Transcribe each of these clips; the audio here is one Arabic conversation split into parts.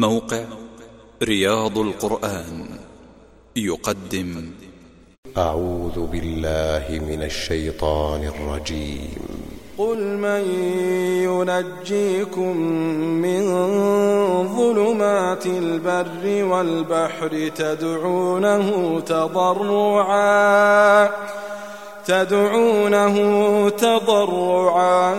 موقع رياض القرآن يقدم. أعوذ بالله من الشيطان الرجيم. قل من ينجيكم من ظلمات البر والبحر تدعونه تضرعا تدعونه تضرعا.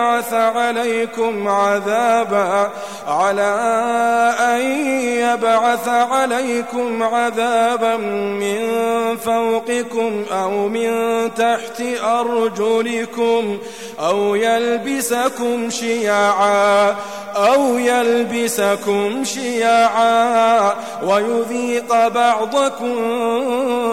يبعث عليكم عذابا على أن يبعث عليكم عذابا من فوقكم أو من تحت أرجلكم أو يلبسكم شيعا. أو يلبسكم شيعا ويذيق بعضكم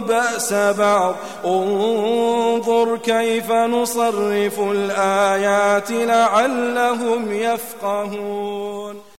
بأس بعض. انظر كيف نصرف الآيات لعلهم يفقهون.